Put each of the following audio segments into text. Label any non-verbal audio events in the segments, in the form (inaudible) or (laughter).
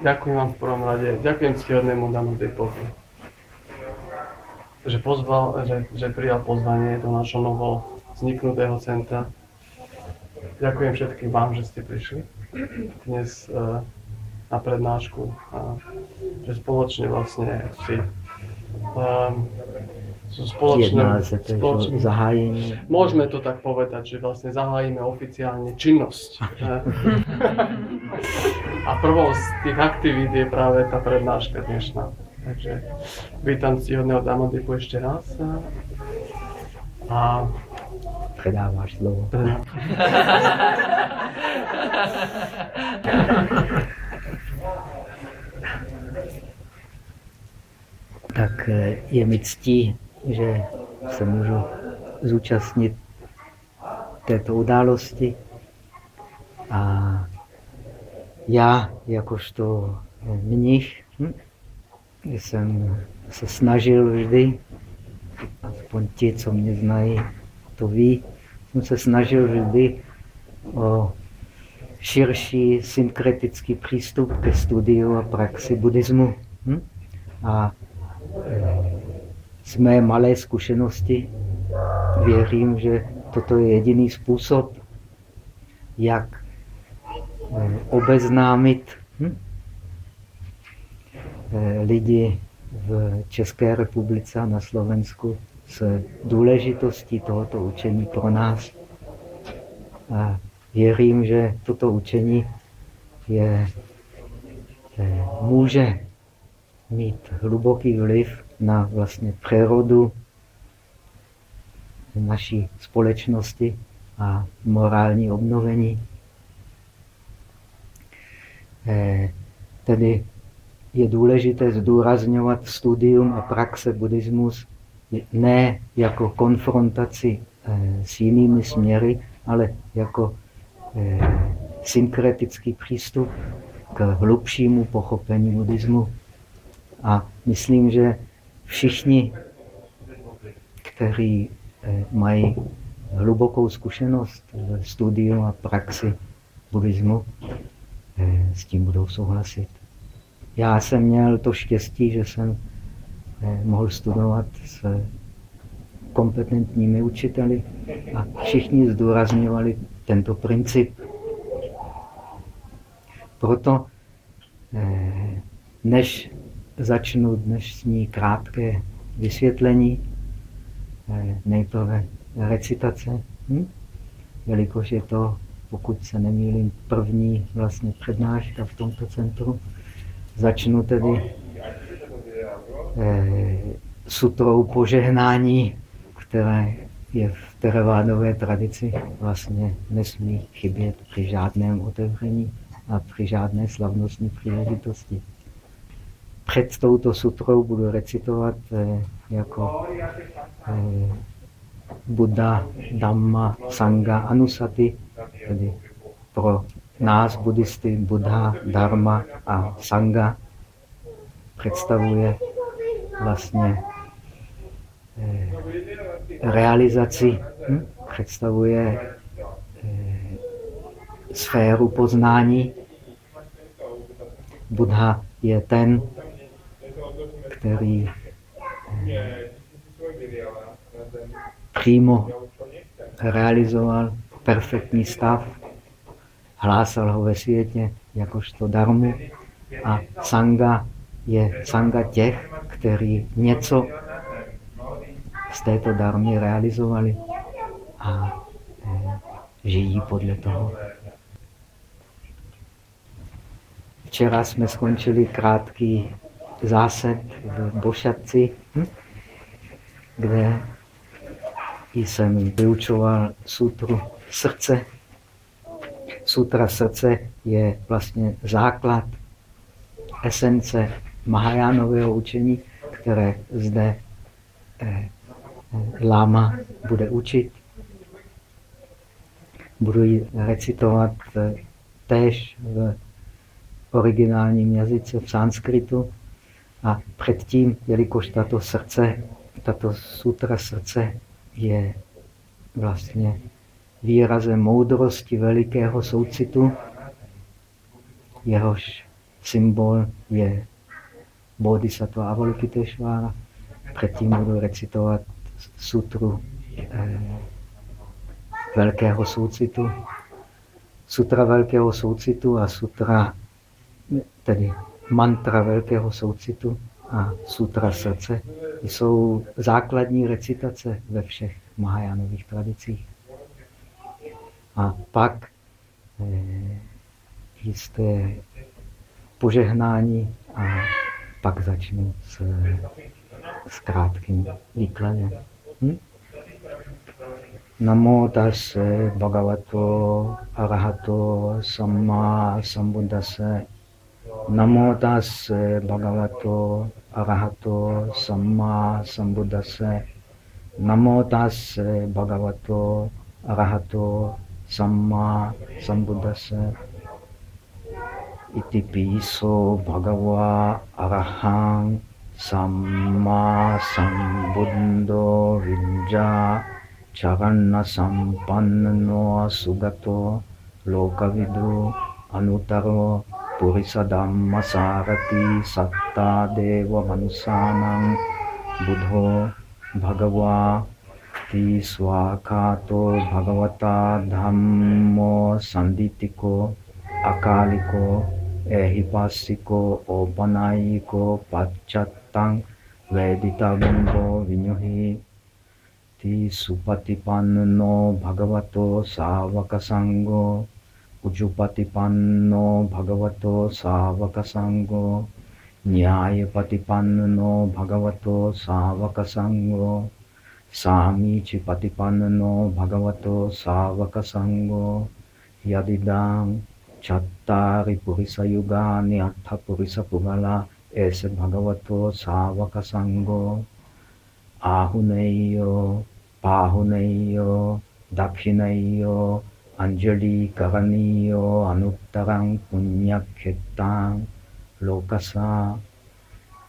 ďakujem vám v prvom rade, ďakujem ctihodnému Danu Depovi, že, pozval, že, že prijal pozvanie do našho novo vzniknutého centra. Ďakujem všetkým vám, že ste prišli dnes uh, na prednášku a že spoločne vlastne si um, sú spoločné, to spoločné, o zahájení. Môžeme to tak povedať, že vlastne zahájime oficiálne činnosť. (laughs) A prvou z tých aktivít je práve tá prednáška dnešná. Takže vítam ctihodného Damodipu ešte raz. A Předáváš slovo. (laughs) tak eh, je mi ctí, že se můžu zúčastnit této události. A já, jakožto mnich, hm, jsem se snažil vždy, aspoň ti, co mě znají, to ví, jsem se snažil vždy o širší synkretický přístup ke studiu a praxi buddhismu. Hm? A z mé malé zkušenosti věřím, že toto je jediný způsob, jak eh, obeznámit hm? Eh, lidi v České republice a na Slovensku s důležitostí tohoto učení pro nás. A věřím, že toto učení je, eh, může mít hluboký vliv na vlastně přírodu naší společnosti a morální obnovení. Eh, tedy je důležité zdůrazňovat studium a praxe buddhismus ne jako konfrontaci eh, s jinými směry, ale jako eh, synkretický přístup k hlubšímu pochopení buddhismu. A myslím, že všichni, kteří mají hlubokou zkušenost v studiu a praxi buddhismu, s tím budou souhlasit. Já jsem měl to štěstí, že jsem eh, mohl studovat s kompetentními učiteli a všichni zdůrazňovali tento princip. Proto, než začnu dnešní krátké vysvětlení. Eh, nejprve recitace, hm? jelikož je to, pokud se nemýlím, první vlastně přednáška v tomto centru. Začnu tedy eh, sutrou požehnání, které je v teravádové tradici, vlastně nesmí chybět při žádném otevření a při žádné slavnostní příležitosti před touto sutrou budu recitovat eh, jako eh, Buddha, Dhamma, Sangha, Anusati, tedy pro nás, buddhisty, Buddha, Dharma a Sangha představuje vlastně eh, realizaci, hm? představuje sféru poznání. Buddha je ten, který přímo realizoval perfektní stav, hlásal ho ve světě jakožto darmu a sanga je sanga těch, kteří něco z této darmy realizovali a e, žijí podle toho. Včera jsme skončili krátký zásad v Bošatci, hm? kde jsem vyučoval sutru srdce. Sutra srdce je vlastně základ esence Mahajánového učení, které zde eh, Lama bude učit. Budu ji recitovat eh, též v originálním jazyce v sanskritu, a předtím, jelikož tato srdce, tato sutra srdce je vlastně výrazem moudrosti velikého soucitu, jehož symbol je Bodhisattva Avalokiteshvara. Předtím budu recitovat sutru eh, Velkého soucitu. Sutra Velkého soucitu a sutra, tedy mantra Velkého soucitu a sutra srdce jsou základní recitace ve všech Mahajánových tradicích. A pak eh, jisté požehnání a pak začnu s, s krátkým výkladem. Hm? Namo tase bhagavato arahato samma sambuddhase Namo tase bhagavato arahato samma sambuddhase Namo tase bhagavato arahato සම්මා සම්බුද්දස්ස ඉතිපිසෝ භගවා අරහං සම්මා සම්බුද්දෝ විඤ්ජා චරණ සම්පන්නෝ සුගතෝ ලෝකවිදෝ අනුතරෝ පුරිස ධම්ම සාරති සත්තා දේව මනුසානං බුද්ධෝ භගවා हि स्वाखातो भगवता धम्मो सन्दितिको अकालिको, एहिपासिको ओपनायिको पश्चत्तं वेदितगुण्डो विनुहि। ति सुपतिपन्नो भगवतो सावकसङ्गो उजुपतिपन्नो भगवतो सावकसङ्गो न्यायपतिपन्नो भगवतो सावकसङ्गो සාමීචි පතිපන්නනෝ භගවතෝ සාවක සංඝෝ යදිදාං චත්තාරි පුරිස යුගානි අට්ඨ පුරිස පුගලා එස භගවතෝ සාවක සංඝෝ ආහුනේයෝ පාහුනේයෝ දක්ෂිනේයෝ අංජලි කරණීයෝ අනුත්තරං පුඤ්ඤක්ඛෙත්තාං ලෝකසා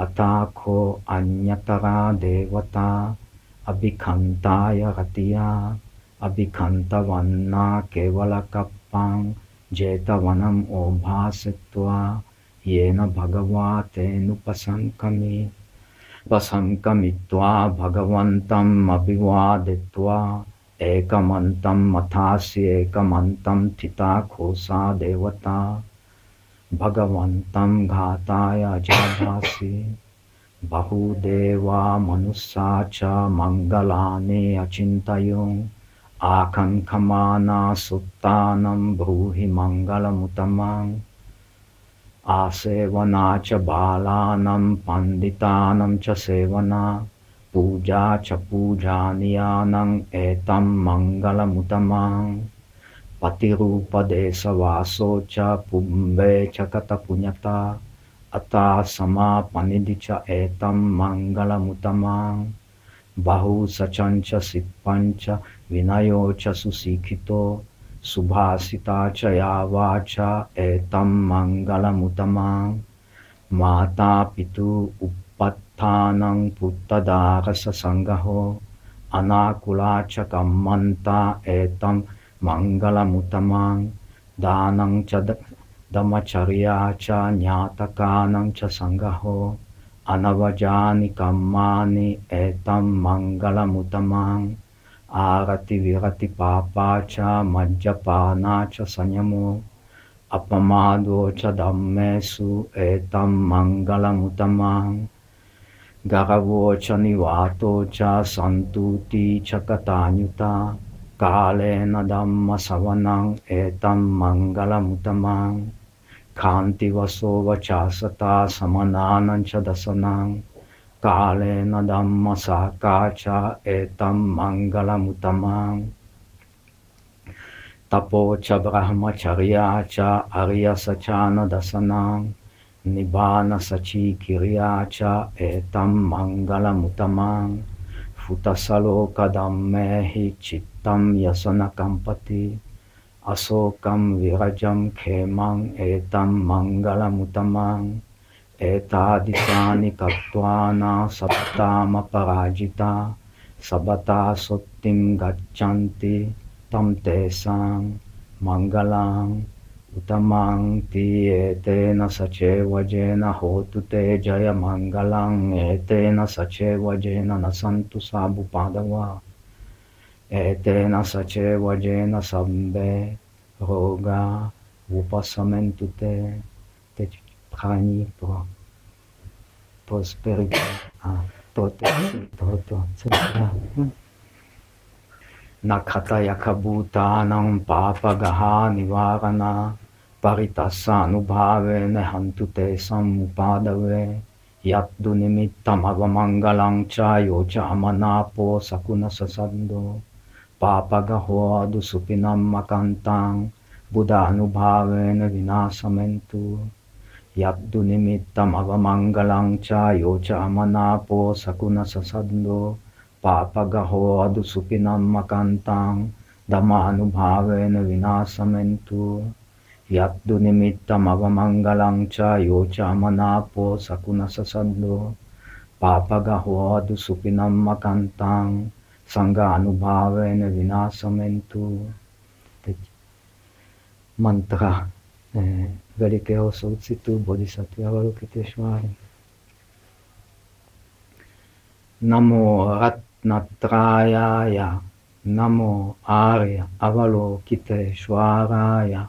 अताखो अन्यतरा देवता, अभिखन्ताय हतिया केवल केवलकप्पां जेतवनम ओभासित्वा, येन भगवा तेनुपशङ्कमि पसंकमित्वा भगवन्तम् अभिवादित्वा एकमन्तम् अथास्येकमन्तं थिता खोसा देवता। भगवत घाताय जाभासि बहुदेवा मनुष्या च मङ्गलानि अचिन्तयो। आकङ्कमाना सुप्तानं ब्रूहि मङ्गलमुतमाम् आसेवना च बालानां, पण्डितानां च सेवना। पूजा च पूजानियानम् एतं मङ्गलमुतमाम् पतिरूपदेशवासो च पुम्बे च कतपुण्यता अता समापनिधि च एतं मङ्गलमुतमां बहु सचञ्च सिप्पञ्च विनयो च सुशिक्षितो सुभाषिता च या वाचा एतं मङ्गलमुतमां माता पितु uppattanang puttadarasa sangaho anakula च kammanta etam mangalamutamang danang च damacharya च nyatakanang च sangaho anavajani kammani etam mangalamutamang आरति विरति पापा च मज्जपाना च संयमो अपमादो च धम्मेषु एतं मङ्गलमुतमां गरवो च निवातो च सन्तुति च कथान्युता कालेन धम्मसवनम् एतं मङ्गलमुतमां कान्तिवसो वचासता समनानं च दशनाम् कालेन धम्मसाकाचा एतं मङ्गलमुतमां तपो च ब्रह्मचर्या च अर्यसचानदशनां Nibbana sachi kiryacha etam mangala mutamang futasalo kadammehi chittam kampati asokam virajam khemang etam mangala mutamang etadisani katwana saptama parajita sabata sottim gachanti tam tesang mangalang utamang ti etena sache vajena hotu te jaya mangalang etena sache vajena nasantu sabu padava etena sache vajena sabbe roga upasamentu te teď prání pro prosperitu a protekci tohoto centra. Nakata yakabhutanam papagaha nivarana paritasa anubhave nehantu te samupadave yatdu nimittam avamangalang cha yocha amanapo sakuna sasando පාපගහෝදු සුපිනම්මකන්තං බුදානුභාවන විනාශමෙන්තු. යබ්දු නිමිත්තම අවමංගලං චා යෝචාමනාපෝ සකුණ සසද්දෝ පාපගහෝදු සුපිනම්මකන්තං ධමානුභාවන විනාශමෙන්තු. යබ්දු නිමිත්තම අවමංගලං චා යෝචාමනාපෝ සකුණ සසද්දෝ පාපගහෝදු සුපිනම්මකන්තං sangha anubhavena vinasamentu Teď mantra eh, velikého soucitu Bodhisattva Avalokiteshváry. Namo Ratnatrayaya, Namo Arya Avalokiteshvaraya,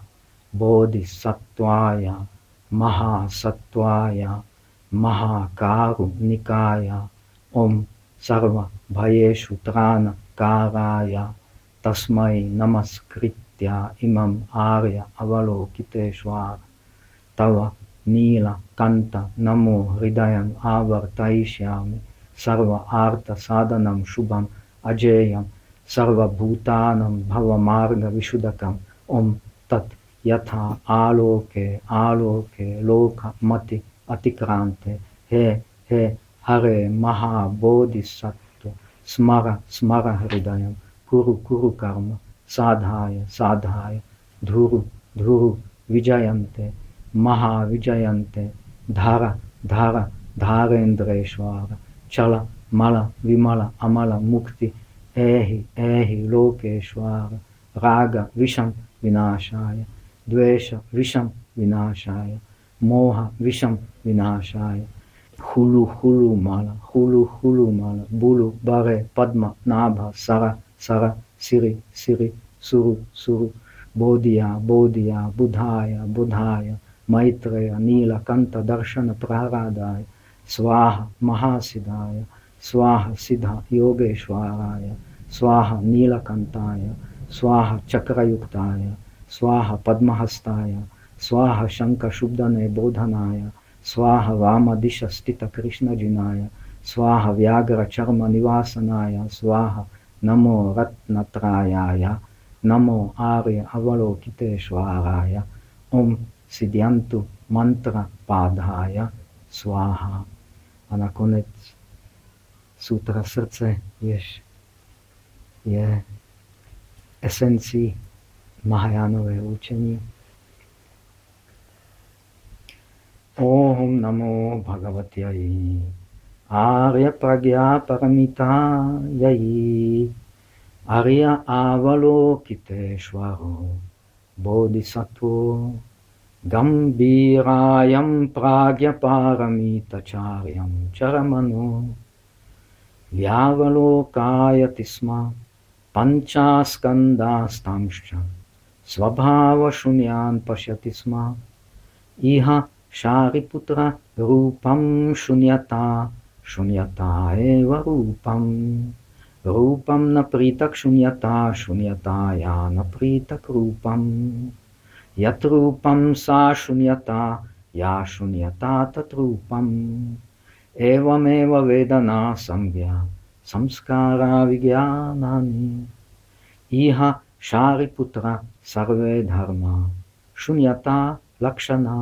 Bodhisattvaya, Mahasattvaya, Mahakarunikaya, Om Sarva भयेषुत्रानकाराय तस्मै नमस्कृत्या इमम् आर्य अवलोकितेश्वर तव नीलकन्त नमो हृदयम् आवर्तयिष्यामि। सर्व आर्तसाधनं शुभम् अजेयं सर्वभूतानं भवमार्गविशुदकम् ॐ तत् यथा आलोके आलोके लोकमति अतिक्रान्ते। हे हे, हरे महाबोधिसत् स्मर स्मर हृदयं कुरु कुरु कर्म साधाय साधाय धुरु धुरु विजयन्ते महाविजयन्ते धार धार धारेन्द्रेश्वर चल मल विमल अमल मुक्ति एहि एहि लोकेश्वर राग विषं विनाशाय द्वेष विषं विनाशाय मोह विषं विनाशाय Hulu, Hulu, Mala, Hulu, Hulu, Mala, Bulu, Bare, Padma, Nabha, Sara, Sara, Siri, Siri, Suru, Suru, Bodhiya, Bodhiya, Budhaya, Budhaya, Maitreya, Nila, Kanta, Darshana, Praharadaya, Swaha, Mahasiddhaya, Swaha, Siddha, Yogeshwaraya, Swaha, Nilakantaya, Swaha, Chakrayuktaya, Swaha, Padmahastaya, Swaha, Shankashubdane, Bodhanaya, Svaha Vama Disha Stita Krishna Jinaya, Svaha Vyagra Charma Nivasanaya, Svaha Namo ratna Ratnatrayaya, Namo Arya Avalokiteshvaraya, Om sidiantu Mantra Padhaya, Svaha. A nakonec sutra srdce, jež je esencí Mahajánové učení, ॐ नमो भगवत्यै आर्यप्रज्ञापरमितायै अर्य आवलोकितेश्वरो बोधिसत्त्वो गम्भीरायं प्राज्ञपारमितचार्यं चरमनो व्यावलोकायति स्म पञ्चास्कन्दास्तांश्च स्वभावशून्यान् पश्यति स्म। इह शारीपुत्र रूपम शून्यता शून्यता एव रूपम रूपम न प्रीतक शून्यता शून्यता या न प्रीतक रूपम यत रूपम सा शून्यता या शून्यता तत्रूपम एवमेव वेदना संज्ञा संस्कारा विज्ञानानि इह शारीपुत्र सर्वे धर्मा शून्यता लक्षणा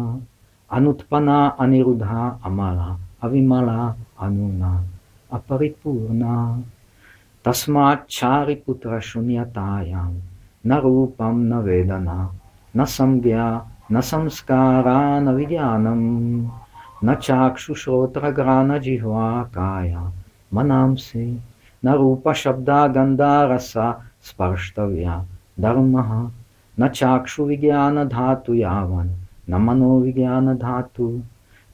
अनुत्पन्ना अनिरुधा अमला अविमला अनूना अपरिपूर्णा तस्माच्छारिपुत्रशून्यतायां न रूपं न वेदना न संज्ञा न संस्कारान् विज्ञानं न चाक्षुश्रोत्रग्रानजिह्वाकाया मनांसि न रूपशब्दा गन्धारसा स्पर्ष्टव्या धर्मः न चाक्षुविज्ञानधातु यावन् न मनोविज्ञानधातु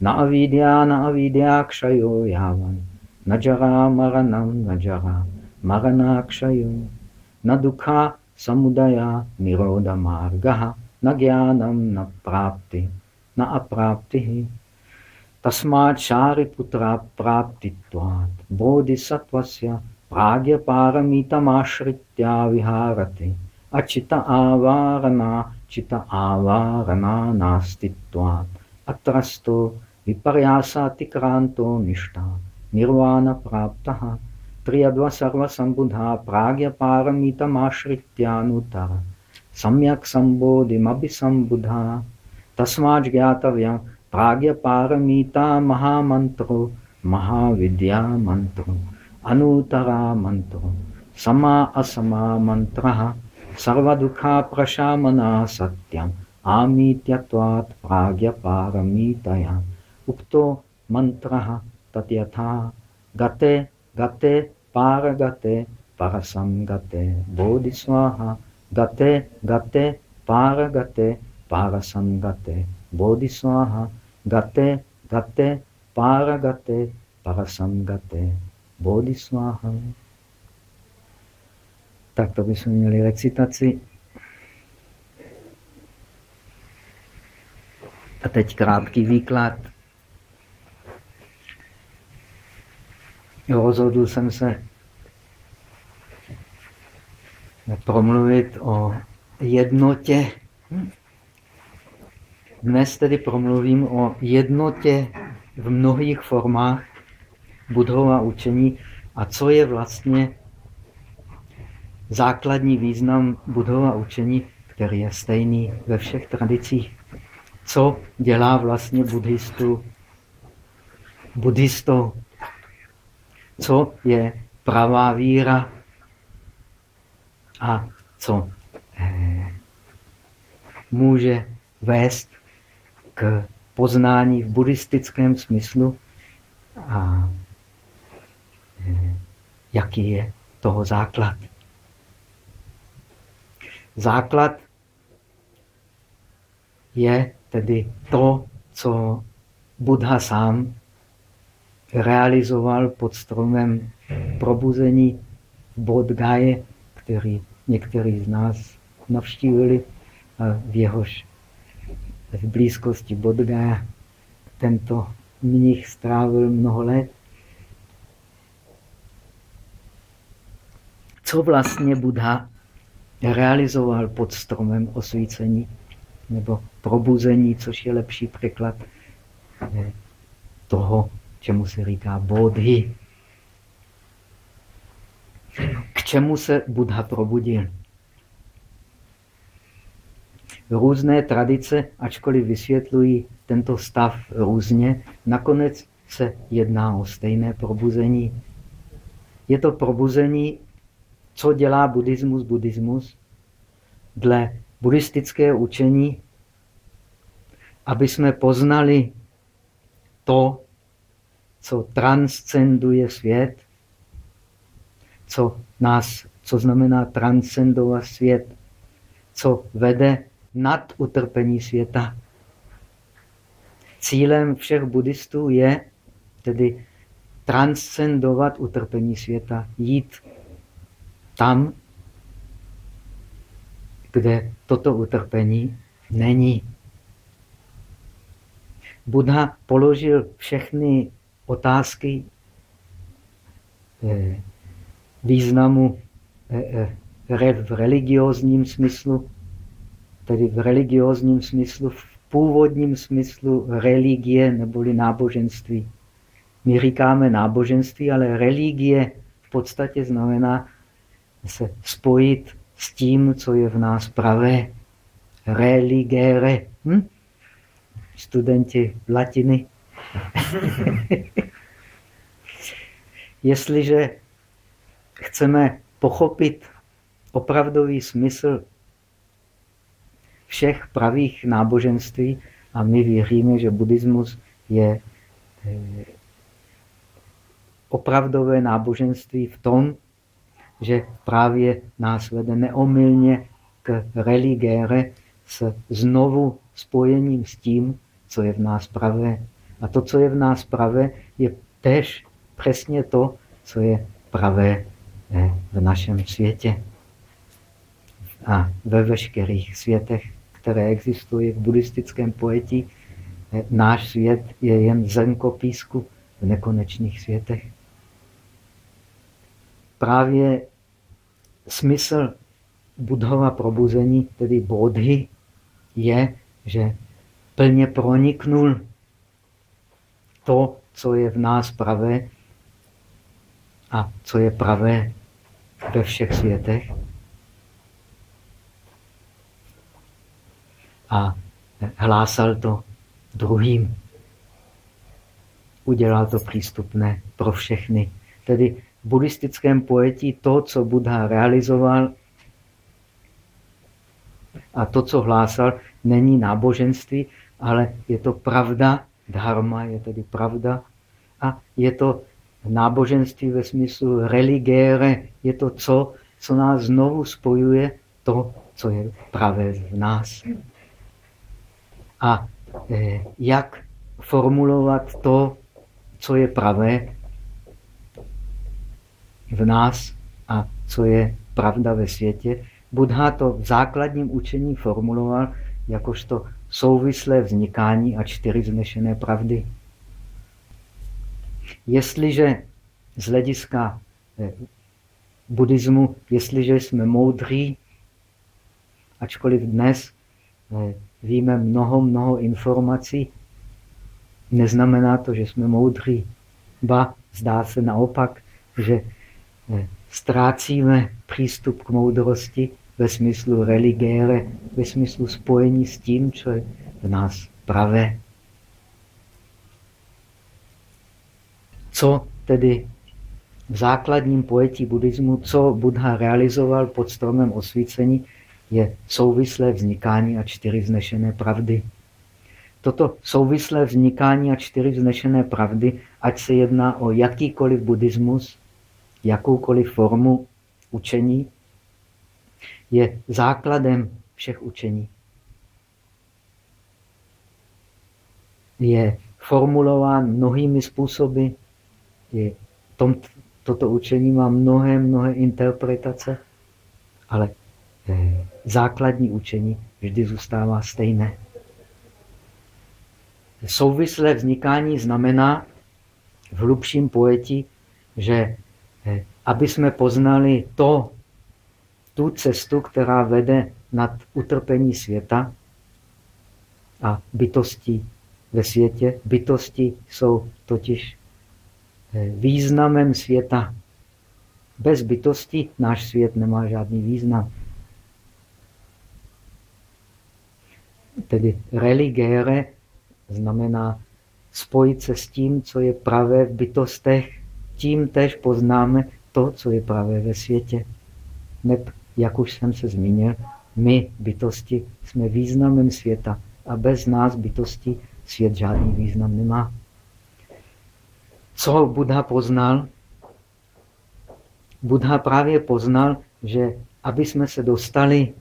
न अविद्या न अविद्याक्षयो यावन् न जगामगनं न जगामगनाक्षयो न दुःखा समुदया निरोधमार्गः, न ज्ञानं, न प्राप्ति, न अप्राप्तिः। तस्मात् शारिपुत्राप्राप्तित्वात् बोधिसत्त्वस्य भाग्यपारमितमाश्रित्या विहारते। अचित आवारणा चित आवाहना नास्तित्वात् अत्रस्तो विपर्यासातिक्रान्तो निष्ठा। निर्वाणप्राप्तः। त्र्यद्व सर्वसम्बुधा प्राज्ञपारमितमाश्रित्यानुतः सम्यक् सम्बोधिमपि सम्बुधा तस्मात् ज्ञातव्यं प्राज्ञपारमिता महामन्त्रो। महाविद्यामन्त्रो अनुतरा मन्त्रो। समा असमा मन्त्रः। सर्वदुःखाप्रशामना सत्यम् आमीत्यत्वात् प्राज्ञपारमितया उक्तो मन्त्रः तद्यथा, गते गते, पारगते परसं गते बोधिस्वाहा, गते गते, पारगते पारसं गते बोधिस्वाहा, गते गते, पारगते परसं गते बोधिस्वाहा। Tak to bychom měli recitaci. A teď krátký výklad. Rozhodl jsem se promluvit o jednotě. Dnes tedy promluvím o jednotě v mnohých formách budhova učení a co je vlastně základní význam budhova učení, který je stejný ve všech tradicích. Co dělá vlastně buddhistu buddhistou? Co je pravá víra a co eh, může vést k poznání v buddhistickém smyslu a eh, jaký je toho základ. Základ je tedy to, co Buddha sám realizoval pod stromem probuzení v Bodgaje, který někteří z nás navštívili v jehož v blízkosti Bodgaja tento mnich strávil mnoho let. Co vlastně Buddha realizoval pod stromem osvícení nebo probuzení, což je lepší překlad toho, čemu se říká bodhi. K čemu se Buddha probudil? Různé tradice, ačkoliv vysvětlují tento stav různě, nakonec se jedná o stejné probuzení. Je to probuzení co dělá buddhismus buddhismus? Dle buddhistického učení, aby jsme poznali to, co transcenduje svět, co nás, co znamená transcendovat svět, co vede nad utrpení světa. Cílem všech buddhistů je tedy transcendovat utrpení světa, jít tam, kde toto utrpení není. Buddha položil všechny otázky eh, významu eh, eh, v religiózním smyslu, tedy v religiózním smyslu, v původním smyslu religie neboli náboženství. My říkáme náboženství, ale religie v podstatě znamená se spojit s tím, co je v nás pravé. Religere. Hm? studenti latiny. (laughs) Jestliže chceme pochopit opravdový smysl všech pravých náboženství, a my věříme, že buddhismus je eh, opravdové náboženství v tom, že právě nás vede neomylně k religére s znovu spojením s tím, co je v nás pravé. A to, co je v nás pravé, je tež přesně to, co je pravé eh, v našem světě a ve veškerých světech, které existují v buddhistickém pojetí. Eh, náš svět je jen zrnkopísku v nekonečných světech. Právě smysl budhova probuzení, tedy bodhy, je, že plně proniknul to, co je v nás pravé a co je pravé ve všech světech. A hlásal to druhým. Udělal to přístupné pro všechny. Tedy buddhistickém pojetí to, co Buddha realizoval a to, co hlásal, není náboženství, ale je to pravda, dharma je tedy pravda a je to náboženství ve smyslu religére, je to co, co nás znovu spojuje, to, co je pravé v nás. A eh, jak formulovat to, co je pravé v nás a co je pravda ve světě. Buddha to v základním učení formuloval jakožto souvislé vznikání a čtyři znešené pravdy. Jestliže z hlediska eh, buddhismu, jestliže jsme moudří, ačkoliv dnes eh, víme mnoho, mnoho informací, neznamená to, že jsme moudří. Ba, zdá se naopak, že ztrácíme přístup k moudrosti ve smyslu religére, ve smyslu spojení s tím, co je v nás pravé. Co tedy v základním pojetí buddhismu, co Buddha realizoval pod stromem osvícení, je souvislé vznikání a čtyři vznešené pravdy. Toto souvislé vznikání a čtyři vznešené pravdy, ať se jedná o jakýkoliv buddhismus, jakoukoliv formu učení, je základem všech učení. Je formulován mnohými způsoby. Je tom, toto učení má mnohé, mnohé interpretace, ale eh, základní učení vždy zůstává stejné. Souvislé vznikání znamená v hlubším pojetí, že aby jsme poznali to, tu cestu, která vede nad utrpení světa a bytosti ve světě. Bytosti jsou totiž eh, významem světa. Bez bytosti náš svět nemá žádný význam. Tedy religére znamená spojit se s tím, co je pravé v bytostech. Tím tež poznáme to, co je pravé ve světě. Neb, jak už jsem se zmínil, my, bytosti, jsme významem světa a bez nás, bytosti, svět žádný význam nemá. Co Buddha poznal? Buddha právě poznal, že aby jsme se dostali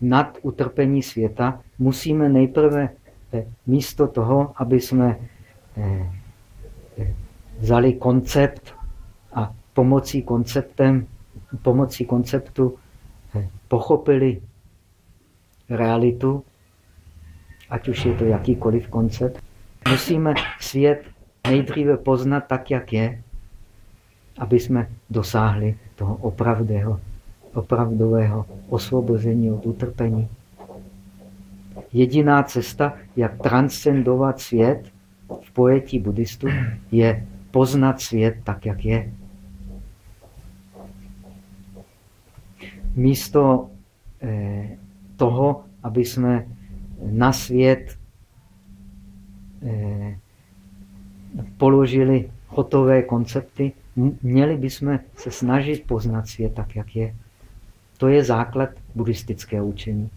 nad utrpení světa, musíme nejprve eh, místo toho, aby jsme eh, vzali koncept a pomocí konceptem, pomocí konceptu pochopili realitu, ať už je to jakýkoliv koncept, musíme svět nejdříve poznat tak, jak je, aby jsme dosáhli toho opravdého opravdového osvobození od utrpení. Jediná cesta, jak transcendovat svět v pojetí buddhistů, je poznat svět tak, jak je. Místo eh, toho, aby jsme na svět eh, položili hotové koncepty, měli bychom se snažit poznat svět tak, jak je. To je základ buddhistického učení.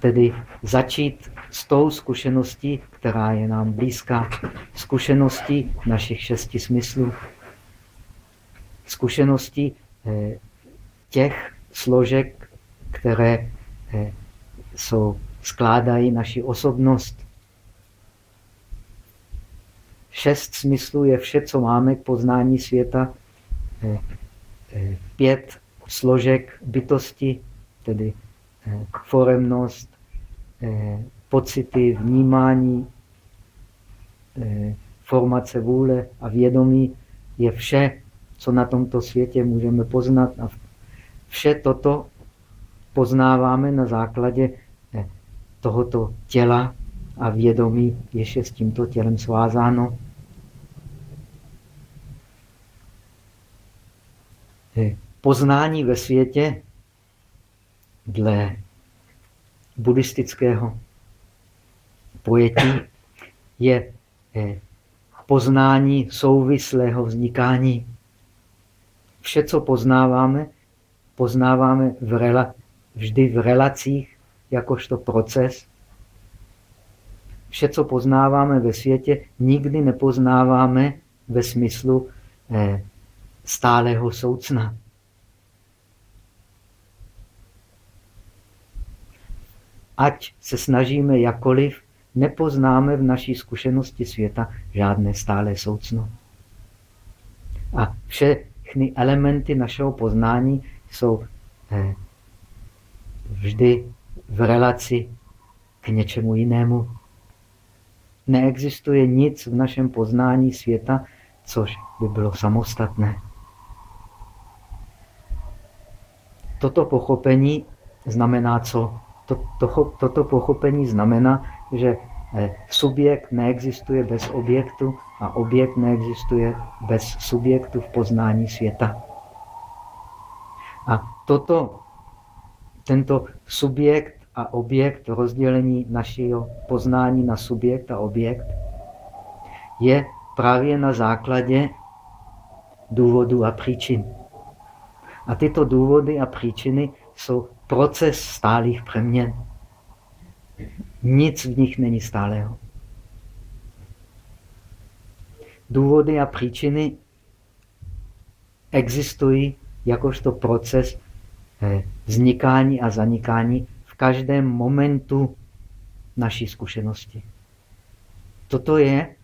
Eh, tedy začít s tou zkušeností, která je nám blízká, zkušeností našich šesti smyslů, zkušeností eh, těch složek, které eh, jsou, skládají naši osobnost. Šest smyslů je vše, co máme k poznání světa. Pět složek bytosti, tedy foremnost, Eh, pocity, vnímání, eh, formace vůle a vědomí je vše, co na tomto světě můžeme poznat. A vše toto poznáváme na základě eh, tohoto těla a vědomí, jež je s tímto tělem svázáno. Poznání ve světě dle buddhistického pojetí je eh, poznání souvislého vznikání. Vše, co poznáváme, poznáváme v rela, vždy v relacích, jakožto proces. Vše, co poznáváme ve světě, nikdy nepoznáváme ve smyslu eh, stálého soucna. Ať se snažíme jakoliv, nepoznáme v naší zkušenosti světa žádné stále soucno. A všechny elementy našeho poznání jsou eh, vždy v relaci k něčemu jinému. Neexistuje nic v našem poznání světa, což by bylo samostatné. Toto pochopení znamená co? To, to, toto pochopení znamená, že eh, subjekt neexistuje bez objektu a objekt neexistuje bez subjektu v poznání světa. A toto, tento subjekt a objekt, rozdělení našeho poznání na subjekt a objekt, je právě na základě důvodu a příčin. A tyto důvody a příčiny jsou proces stálých přeměn. Nic v nich není stálého. Důvody a příčiny existují jakožto proces eh, vznikání a zanikání v každém momentu naší zkušenosti. Toto je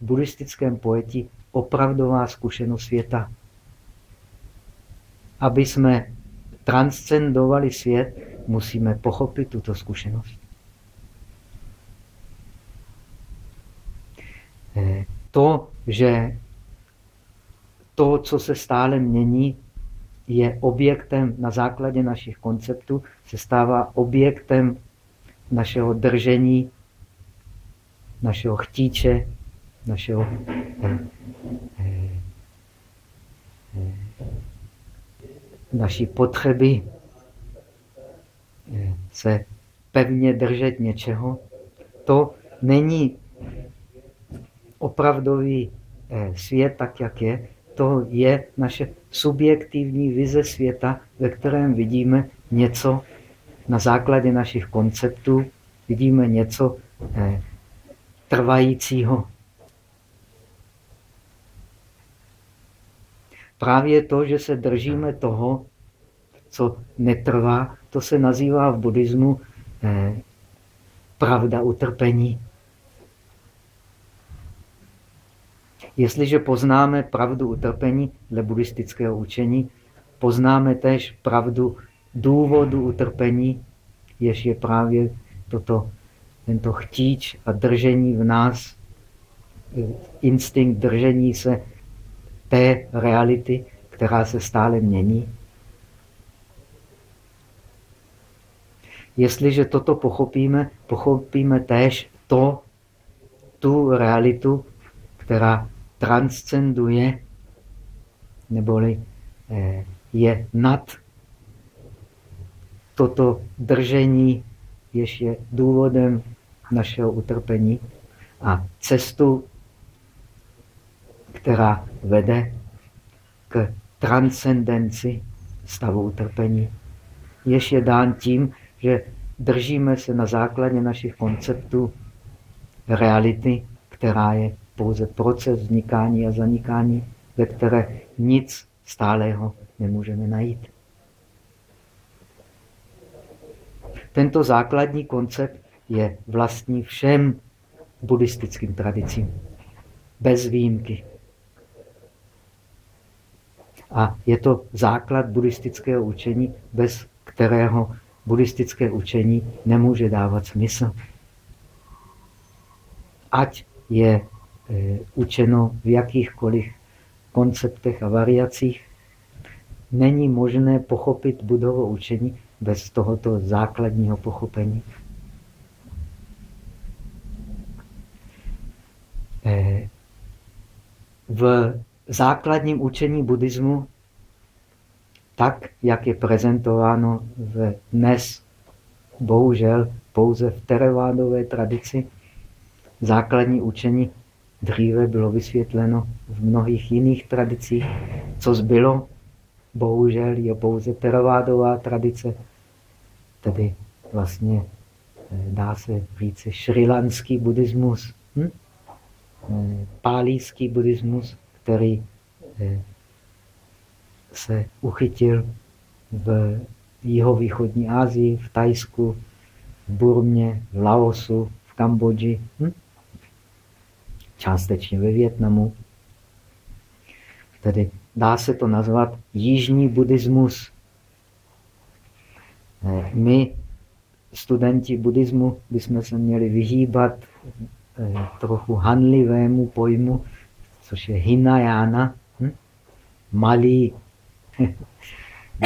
v buddhistickém pojetí opravdová zkušenost světa. Aby jsme transcendovali svět, musíme pochopit tuto zkušenost. Eh, to, že to, co se stále mění, je objektem na základě našich konceptů, se stává objektem našeho držení, našeho chtíče, našeho eh, eh, naší potřeby eh, se pevně držet něčeho, to není opravdový eh, svět tak, jak je, to je naše subjektivní vize světa, ve kterém vidíme něco na základě našich konceptů, vidíme něco eh, trvajícího. Právě to, že se držíme toho, co netrvá, to se nazývá v buddhismu eh, pravda utrpení. Jestliže poznáme pravdu utrpení dle buddhistického učení, poznáme též pravdu důvodu utrpení, jež je právě toto, tento chtíč a držení v nás, eh, instinkt držení se té reality, která se stále mění. Jestliže toto pochopíme, pochopíme též to, tu realitu, která transcenduje, neboli eh, je nad toto držení jež je důvodem našeho utrpení a cestu, která vede k transcendenci stavu utrpení, jež je dán tím, že držíme se na základě našich konceptů reality, která je pouze proces vznikání a zanikání, ve které nic stálého nemůžeme najít. Tento základní koncept je vlastní všem buddhistickým tradicím, bez výjimky. A je to základ buddhistického učení, bez kterého buddhistické učení nemůže dávat smysl. Ať je e, učeno v jakýchkoliv konceptech a variacích, není možné pochopit budovo učení bez tohoto základního pochopení. E, v základním učení buddhismu, tak, jak je prezentováno v dnes, bohužel, pouze v terevádové tradici, základní učení dříve bylo vysvětleno v mnohých jiných tradicích. Co zbylo, bohužel, je pouze teravádová tradice, tedy vlastně eh, dá se říct šrilanský buddhismus, hm? Eh, pálíský buddhismus, který eh, se uchytil v jihovýchodní Asii, v Tajsku, v Burmě, v Laosu, v Kambodži, hm? částečně ve Větnamu. Tedy dá se to nazvat jižní buddhismus. Eh, my, studenti buddhismu, bychom se měli vyhýbat eh, trochu hanlivému pojmu, což je Hinayana, hm? malý (laughs)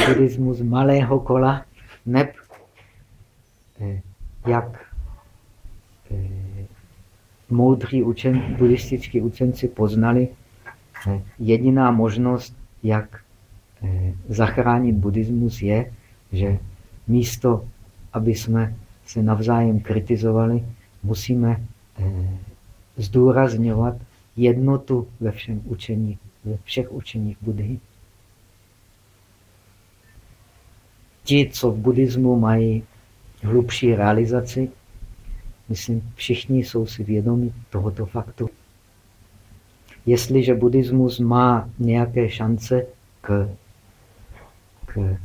buddhismus malého kola, neb eh, jak moudří učen, buddhističtí učenci poznali, jediná možnost, jak eh, zachránit buddhismus, je, že místo, aby jsme se navzájem kritizovali, musíme eh, zdůrazňovat jednotu ve všem učení, ve všech učeních Budhy. Ti, co v buddhismu mají hlubší realizaci, myslím, všichni jsou si vědomi tohoto faktu. Jestliže buddhismus má nějaké šance k, k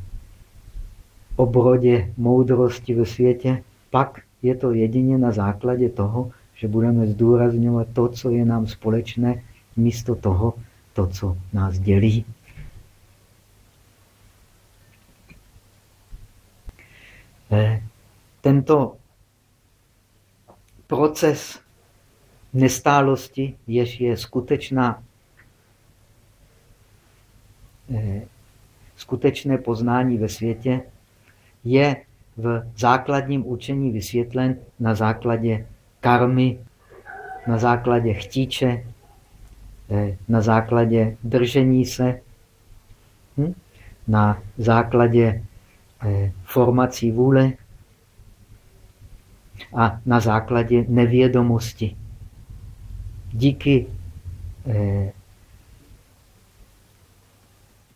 obrodě moudrosti ve světě, pak je to jedině na základě toho, že budeme zdůrazňovat to, co je nám společné, místo toho, to, co nás dělí. Eh, tento proces nestálosti, jež je skutečná, eh, skutečné poznání ve světě, je v základním učení vysvětlen na základě karmy, na základě chtíče, eh, na základě držení se, hm? na základě eh, formací vůle a na základě nevědomosti díky eh,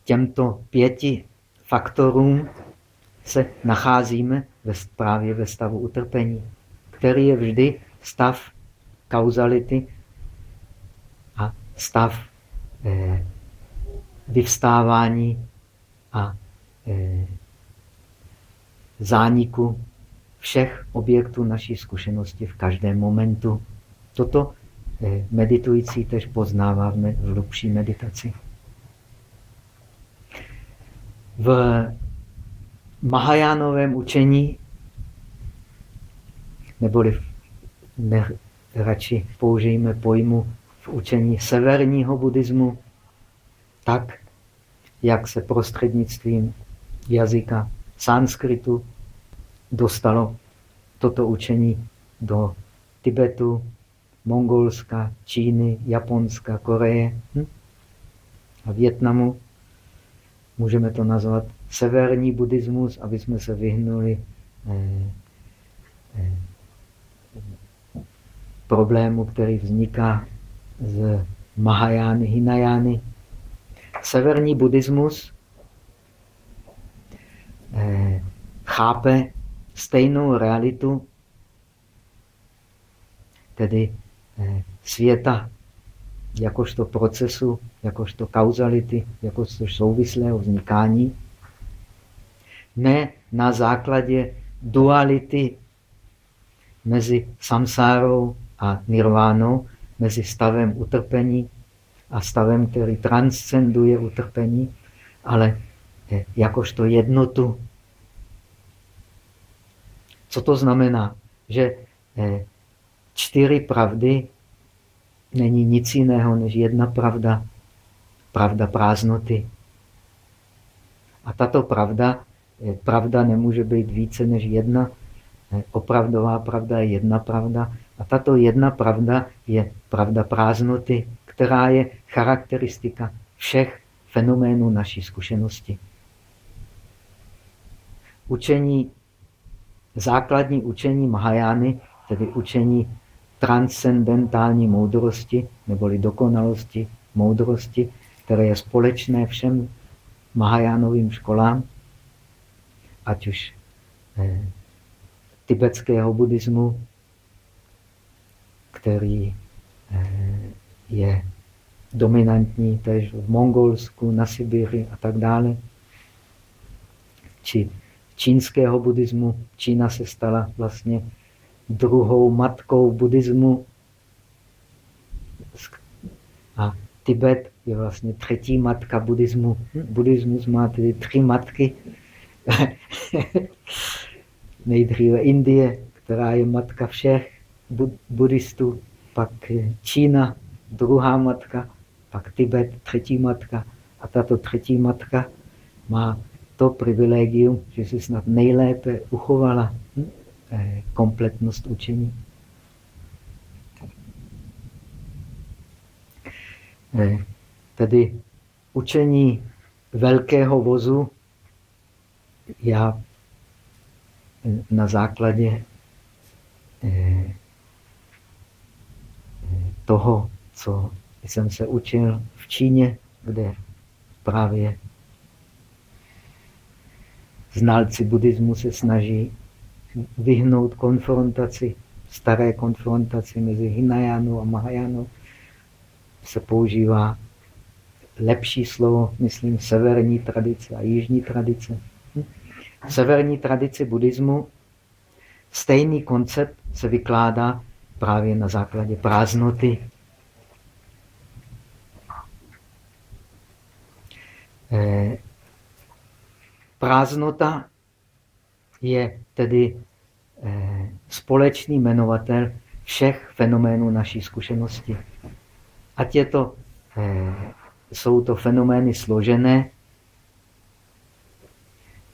těmto pěti faktorům se nacházíme ve, právě ve stavu utrpení, který je vždy stav kauzality a stav eh, vyvstávání a eh, zániku všech objektů naší zkušenosti v každém momentu. Toto Eh, meditující tež poznáváme v hlubší meditaci. V Mahajánovém učení, neboli ne, radši použijeme pojmu v učení severního buddhismu, tak, jak se prostřednictvím jazyka sanskritu dostalo toto učení do Tibetu, Mongolska, Číny, Japonska, Koreje hm? a Větnamu. Můžeme to nazvat severní buddhismus, aby jsme se vyhnuli eh, eh, problému, který vzniká z Mahajány, Hinajány. Severní buddhismus eh, chápe stejnou realitu, tedy eh, světa, jakožto procesu, jakožto kauzality, jakožto souvislého vznikání, ne na základě duality mezi samsárou a nirvánou, mezi stavem utrpení a stavem, který transcenduje utrpení, ale eh, jakožto jednotu. Co to znamená? Že eh, čtyři pravdy není nic jiného než jedna pravda, pravda prázdnoty. A tato pravda, eh, pravda nemůže být více než jedna, opravdová pravda je jedna pravda a tato jedna pravda je pravda prázdnoty, která je charakteristika všech fenoménů naší zkušenosti. Učení, základní učení Mahajány, tedy učení transcendentální moudrosti, neboli dokonalosti moudrosti, které je společné všem Mahajánovým školám, ať už eh, tibetského buddhismu, který eh, je dominantní tež v Mongolsku, na Sibiři a tak dále, či čínského buddhismu. Čína se stala vlastně druhou matkou buddhismu a Tibet je vlastně třetí matka buddhismu. Buddhismus má tedy tři matky. (laughs) Nejdříve Indie, která je matka všech buddhistů, pak Čína, druhá matka, pak Tibet, třetí matka. A tato třetí matka má to privilegium, že si snad nejlépe uchovala hm, eh, kompletnost učení. Eh, tedy učení velkého vozu já eh, na základě toho, co jsem se učil v Číně, kde právě znalci buddhismu se snaží vyhnout konfrontaci, staré konfrontaci mezi Hinajánou a Mahajánou. Se používá lepší slovo, myslím, severní tradice a jižní tradice. V severní tradici buddhismu stejný koncept se vykládá právě na základě prázdnoty. Eh, prázdnota je tedy eh, společný jmenovatel všech fenoménů naší zkušenosti. Ať je to, eh, jsou to fenomény složené,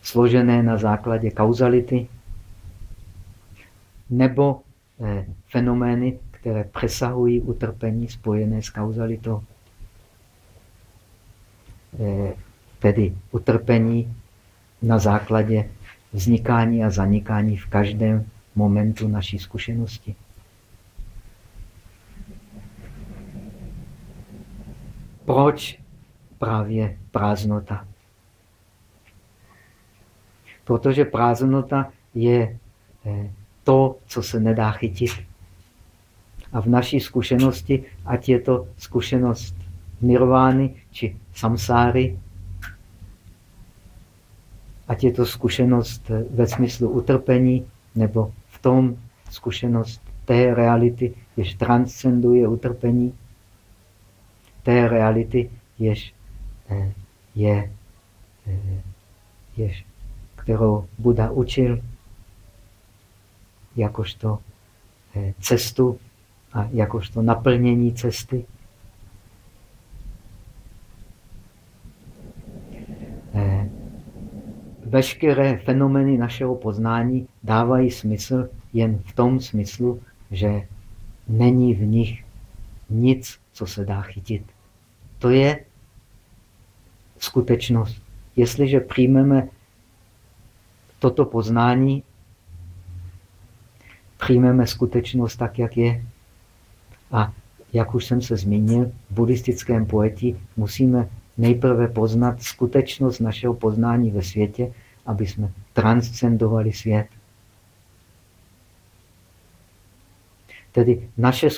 složené na základě kauzality, nebo fenomény, které přesahují utrpení spojené s kauzalitou. Eh, tedy utrpení na základě vznikání a zanikání v každém momentu naší zkušenosti. Proč právě prázdnota? Protože prázdnota je eh, to, co se nedá chytit. A v naší zkušenosti, ať je to zkušenost nirvány či samsáry, ať je to zkušenost ve smyslu utrpení, nebo v tom zkušenost té reality, jež transcenduje utrpení, té reality, jež eh, je, eh, jež, kterou Buda učil, jakožto eh, cestu a jakožto naplnění cesty. Eh, veškeré fenomény našeho poznání dávají smysl jen v tom smyslu, že není v nich nic, co se dá chytit. To je skutečnost. Jestliže přijmeme toto poznání přijmeme skutečnost tak, jak je. A jak už jsem se zmínil, v buddhistickém pojetí musíme nejprve poznat skutečnost našeho poznání ve světě, aby jsme transcendovali svět. Tedy naše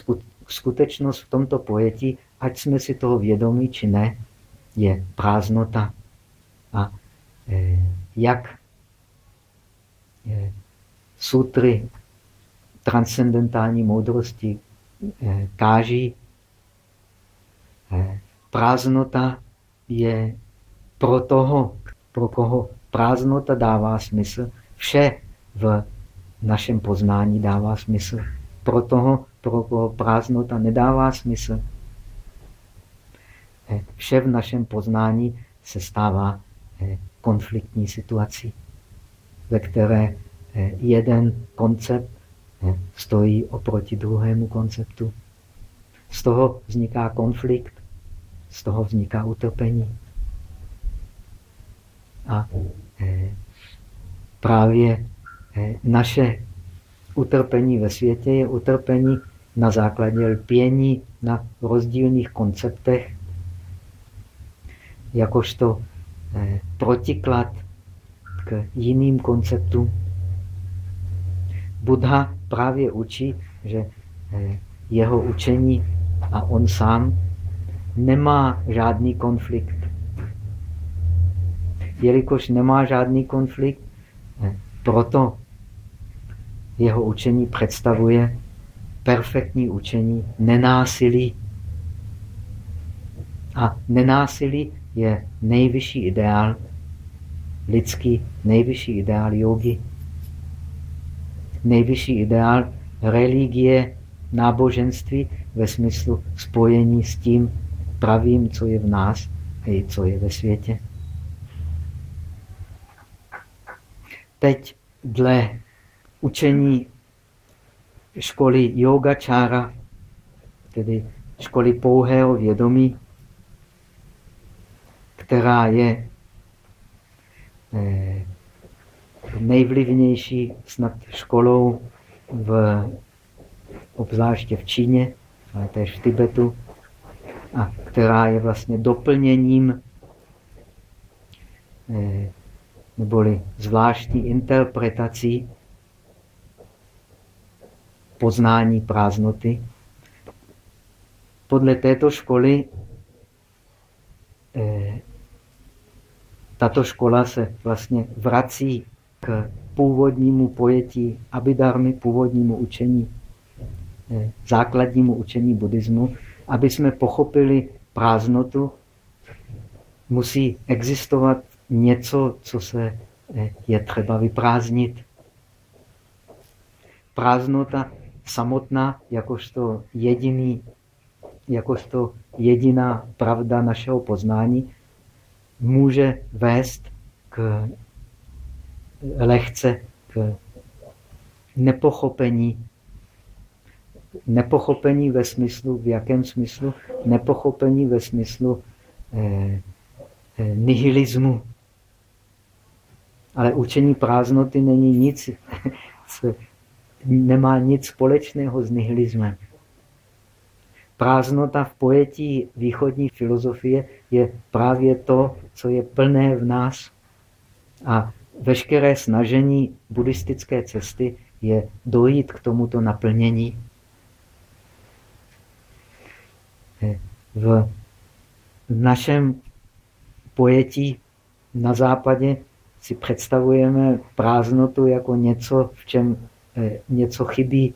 skutečnost v tomto pojetí, ať jsme si toho vědomí či ne, je prázdnota. A eh, jak eh, sutry transcendentální moudrosti eh, káží, eh, prázdnota je pro toho, pro koho prázdnota dává smysl, vše v našem poznání dává smysl. Pro toho, pro koho prázdnota nedává smysl, eh, vše v našem poznání se stává konfliktní situací, ve které jeden koncept stojí oproti druhému konceptu. Z toho vzniká konflikt, z toho vzniká utrpení. A právě naše utrpení ve světě je utrpení na základě lpění na rozdílných konceptech, jakožto eh, protiklad k jiným konceptům. Buddha právě učí, že eh, jeho učení a on sám nemá žádný konflikt. Jelikož nemá žádný konflikt, eh, proto jeho učení představuje perfektní učení nenásilí. A nenásilí je nejvyšší ideál, lidský nejvyšší ideál jogy. Nejvyšší ideál religie, náboženství ve smyslu spojení s tím pravým, co je v nás a co je ve světě. Teď dle učení školy yogačára, tedy školy pouhého vědomí, která je eh, nejvlivnější snad školou v, obzvláště v Číně, ale též v Tibetu, a která je vlastně doplněním eh, neboli zvláštní interpretací poznání prázdnoty. Podle této školy eh, tato škola se vlastně vrací k původnímu pojetí abidarmy, původnímu učení, eh, základnímu učení buddhismu. Aby jsme pochopili prázdnotu, musí existovat něco, co se eh, je třeba vyprázdnit. Prázdnota samotná, jakožto jediný, jakožto jediná pravda našeho poznání, může vést k lehce k nepochopení. Nepochopení ve smyslu, v jakém smyslu? Nepochopení ve smyslu eh, eh, nihilismu. Ale učení prázdnoty není nic, (laughs) nemá nic společného s nihilismem. Prázdnota v pojetí východní filozofie je právě to, co je plné v nás. A veškeré snažení buddhistické cesty je dojít k tomuto naplnění. V našem pojetí na západě si představujeme prázdnotu jako něco, v čem Eh, něco chybí.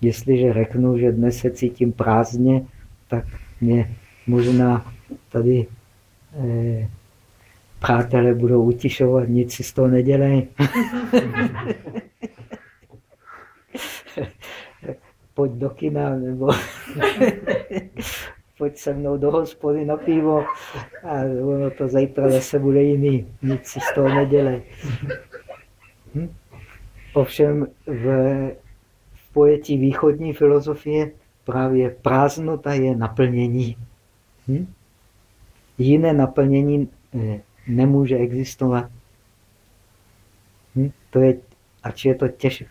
Jestliže řeknu, že dnes se cítím prázdně, tak mě možná tady eh, přátelé budou utišovat, nic si z toho nedělej. (laughs) Pojď do kina, nebo (laughs) pojď se mnou do hospody na pivo a ono to zítra zase bude jiný. Nic si z toho nedělej. Hm? Ovšem v, v pojetí východní filozofie právě prázdnota je naplnění. Hm? Jiné naplnění eh, nemůže existovat. Hm? To je, ač je to těž,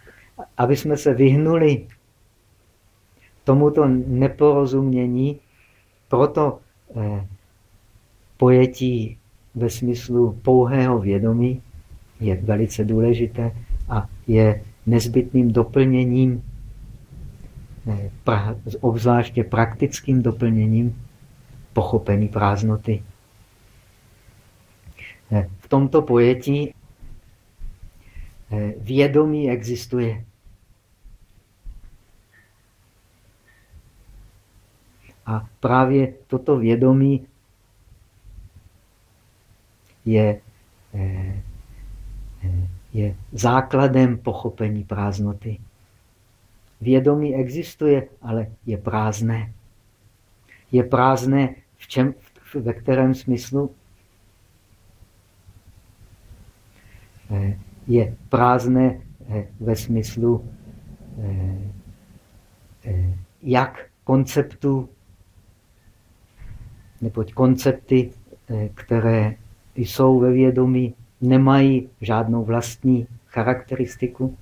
aby jsme se vyhnuli tomuto neporozumění, proto eh, pojetí ve smyslu pouhého vědomí je velice důležité a je nezbytným doplněním, eh, obzvláště praktickým doplněním pochopení prázdnoty. Eh, v tomto pojetí eh, vědomí existuje. A právě toto vědomí je, eh, je základem pochopení prázdnoty. Vědomí existuje, ale je prázdné. Je prázdné v čem, ve kterém smyslu? Je prázdné eh, ve smyslu jak konceptu, neboť koncepty, které jsou ve vědomí, nemají žádnou vlastní charakteristiku,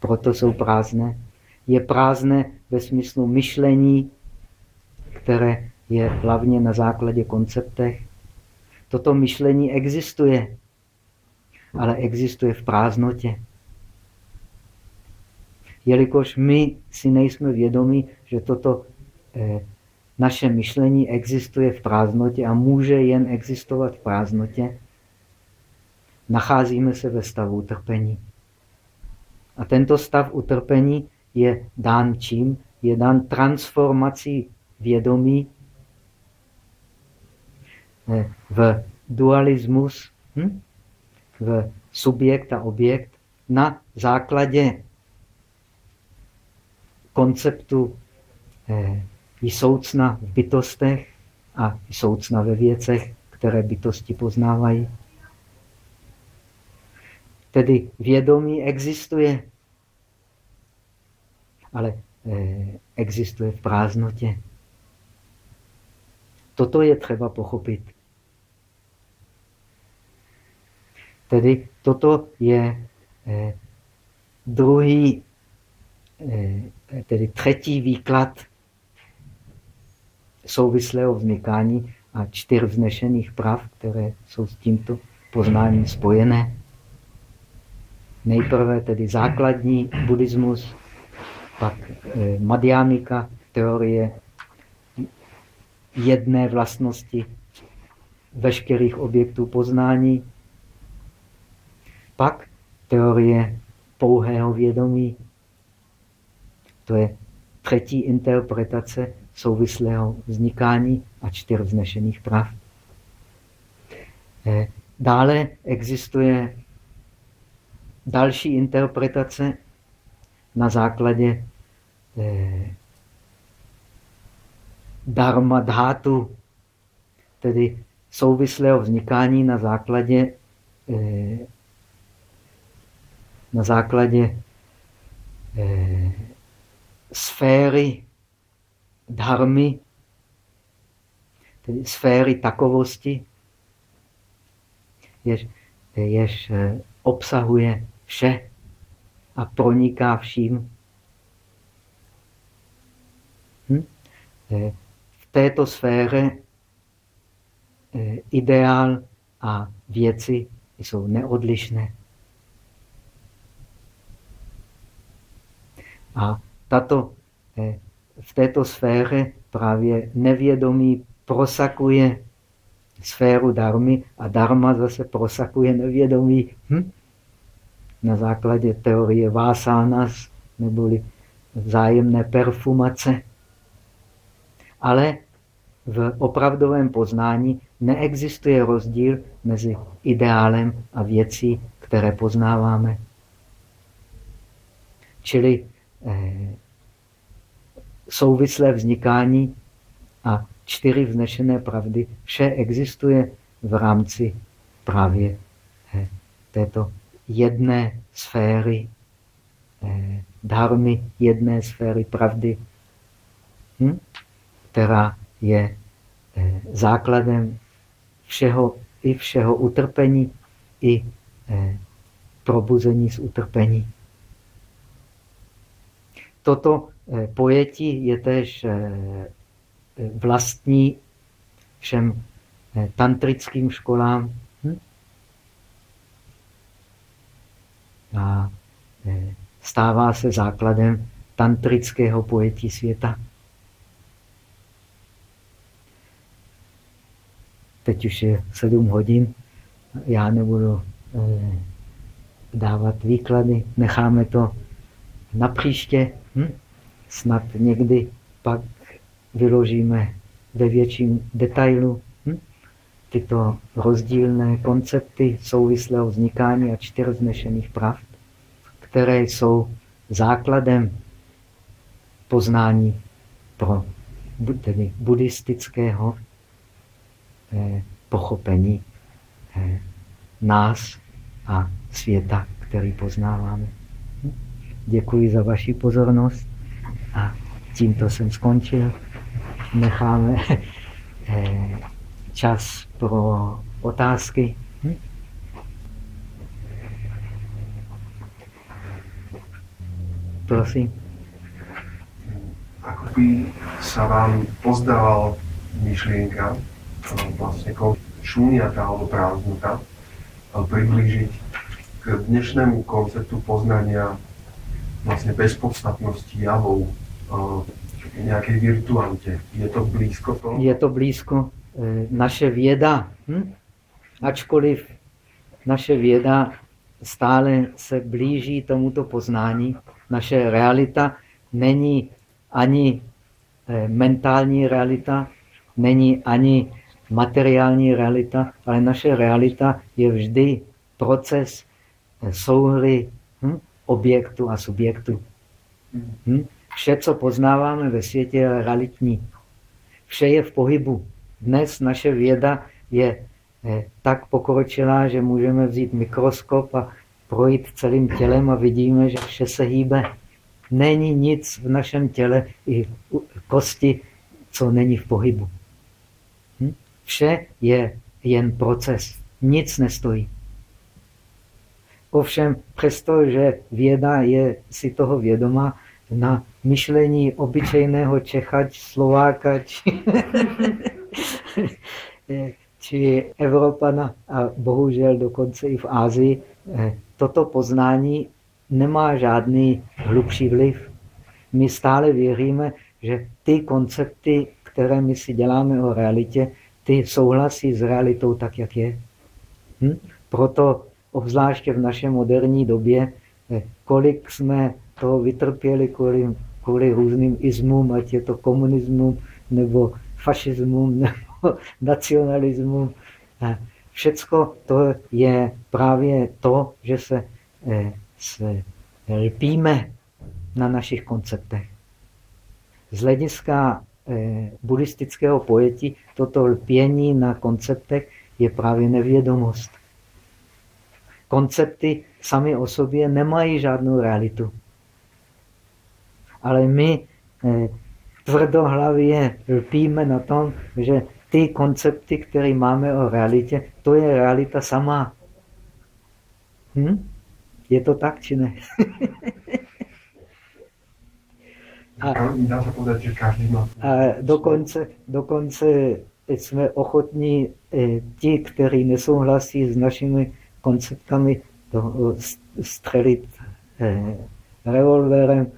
proto jsou prázdné. Je prázdné ve smyslu myšlení, které je hlavně na základě konceptech. Toto myšlení existuje, ale existuje v prázdnotě. Jelikož my si nejsme vědomí, že toto eh, naše myšlení existuje v prázdnotě a může jen existovat v prázdnotě, nacházíme se ve stavu utrpení. A tento stav utrpení je dán čím? Je dán transformací vědomí eh, v dualismus, hm? V subjekt a objekt na základě konceptu eh, soucna v bytostech a soucna ve věcech, které bytosti poznávají. Tedy vědomí existuje, ale eh, existuje v prázdnotě. Toto je třeba pochopit. Tedy toto je eh, druhý, eh, tedy třetí výklad souvislého vznikání a čtyř vznešených prav, které jsou s tímto poznáním spojené. Nejprve tedy základní buddhismus, pak eh, madhyamika, teorie jedné vlastnosti veškerých objektů poznání, pak teorie pouhého vědomí, to je třetí interpretace souvislého vznikání a čtyř vznešených prav. Eh, dále existuje další interpretace na základě eh, dharma dhatu, tedy souvislého vznikání na základě eh, na základě sféry dharmy, tedy sféry takovosti, jež, jež eh, obsahuje vše a proniká vším. Hm? Eh, v této sféře eh, ideál a věci jsou neodlišné. A tato v této sféře právě nevědomí prosakuje sféru darmy a darma zase prosakuje nevědomí. Hm? Na základě teorie vásánas neboli vzájemné perfumace. Ale v opravdovém poznání neexistuje rozdíl mezi ideálem a věcí, které poznáváme. Čili eh, souvislé vznikání a čtyři vznešené pravdy, vše existuje v rámci právě eh, této jedné sféry eh, dármy, jedné sféry pravdy, hm? která je eh, základem všeho, i všeho utrpení, i probuzení z utrpení. Toto eh, pojetí je též eh, vlastní všem eh, tantrickým školám. Hm? A stává se základem tantrického pojetí světa. Teď už je sedm hodin, já nebudu dávat výklady, necháme to na příště. Hm? Snad někdy pak vyložíme ve větším detailu hm? tyto rozdílné koncepty souvislého vznikání a čtyř znešených pravd, které jsou základem poznání pro tedy buddhistického eh, pochopení eh, nás a světa, který poznáváme. Děkuji za vaši pozornost a tímto jsem skončil. Necháme (laughs) eh, čas pro otázky. Hm? Prosím. Ako by sa vám pozdávala myšlienka, vlastne ako šuniaka alebo prázdnota, priblížiť k dnešnému konceptu poznania vlastne bezpodstatnosti javov, nějaké virtualitě. Je to blízko tomu? Je to blízko. E, naše věda, hm? ačkoliv naše věda stále se blíží tomuto poznání, naše realita není ani e, mentální realita, není ani materiální realita, ale naše realita je vždy proces e, souhry? Objektu a subjektu. Hm? Vše, co poznáváme ve světě, je realitní. Vše je v pohybu. Dnes naše věda je eh, tak pokročilá, že můžeme vzít mikroskop a projít celým tělem a vidíme, že vše se hýbe. Není nic v našem těle i kosti, co není v pohybu. Hm? Vše je jen proces. Nic nestojí. Ovšem, přestože věda je si toho vědoma, na myšlení obyčejného Čecha, Slováka či, (laughs) či Evropana a bohužel dokonce i v Ázii, eh, toto poznání nemá žádný hlubší vliv. My stále věříme, že ty koncepty, které my si děláme o realitě, ty souhlasí s realitou tak, jak je. Hm? Proto obzvláště v naše moderní době, eh, kolik jsme toho vytrpěli kvůli, kvůli různým izmům, ať je to komunismu, nebo fašismu, (laughs) nebo nacionalismu. Všecko to je právě to, že se, eh, se lpíme na našich konceptech. Z hlediska eh, buddhistického pojetí toto lpění na konceptech je právě nevědomost. Koncepty sami o sobě nemají žádnou realitu ale my eh, tvrdohlavě lpíme na tom, že ty koncepty, které máme o realitě, to je realita sama. Hm? Je to tak, či ne? (laughs) a. A dokonce, dokonce jsme ochotní eh, ti, kteří nesouhlasí s našimi konceptami, to, střelit eh, revolverem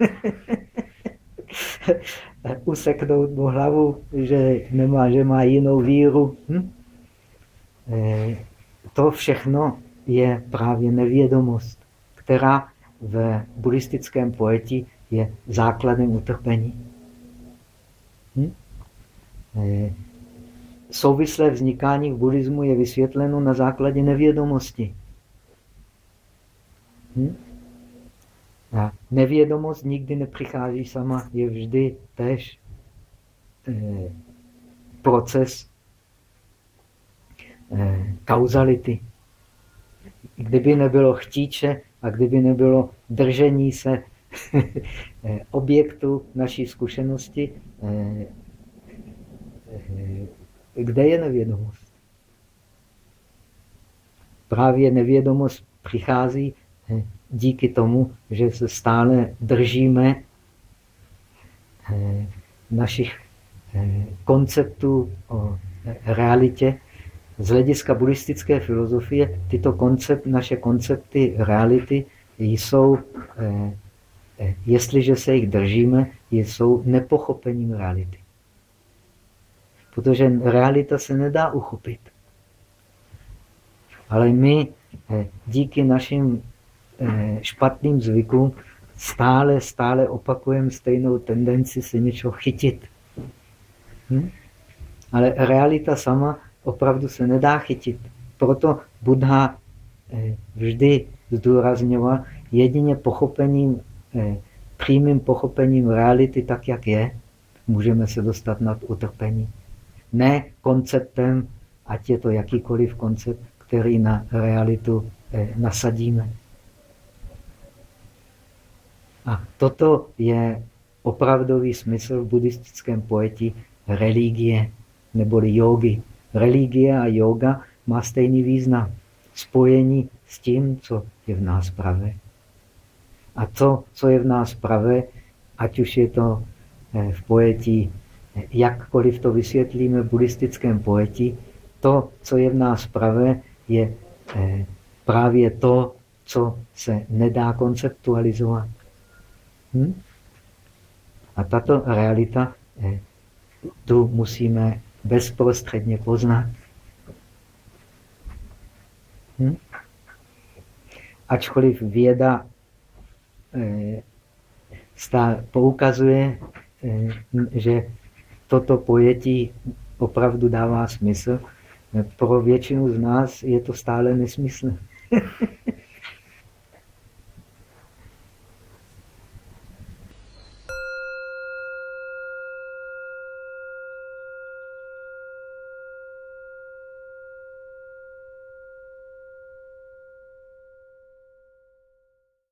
(laughs) useknout mu hlavu, že, nemá, že má jinou víru. Hm? E, to všechno je právě nevědomost, která v buddhistickém pojetí je základem utrpení. Hm? Souvislé vznikání v buddhismu je vysvětleno na základě nevědomosti. Hm? A nevědomost nikdy nepřichází sama, je vždy tež eh, proces eh, kauzality. Kdyby nebylo chtíče a kdyby nebylo držení se (laughs) eh, objektu naší zkušenosti, eh, eh, kde je nevědomost? Právě nevědomost přichází díky tomu, že se stále držíme eh, našich eh, konceptů o realitě, z hlediska buddhistické filozofie tyto koncept, naše koncepty reality jsou, eh, eh, jestliže se jich držíme, jsou nepochopením reality. Protože realita se nedá uchopit. Ale my eh, díky našim eh, špatným zvykům stále, stále opakujeme stejnou tendenci se něčeho chytit. Hm? Ale realita sama opravdu se nedá chytit. Proto Buddha eh, vždy zdůrazňoval jedině pochopením, přímým pochopením reality tak, jak je, můžeme se dostat nad utrpení. Ne konceptem, ať je to jakýkoliv koncept, který na realitu eh, nasadíme. A toto je opravdový smysl v buddhistickém pojetí religie neboli jogy. Religie a yoga má stejný význam. Spojení s tím, co je v nás pravé. A to, co je v nás pravé, ať už je to eh, v pojetí, jakkoliv to vysvětlíme v buddhistickém pojetí, to, co je v nás pravé, je eh, právě to, co se nedá konceptualizovat. Hm? A tato realita tu musíme bezprostředně poznat. Hm? Ačkoliv věda eh, poukazuje, eh, že toto pojetí opravdu dává smysl, pro většinu z nás je to stále nesmysl. (laughs)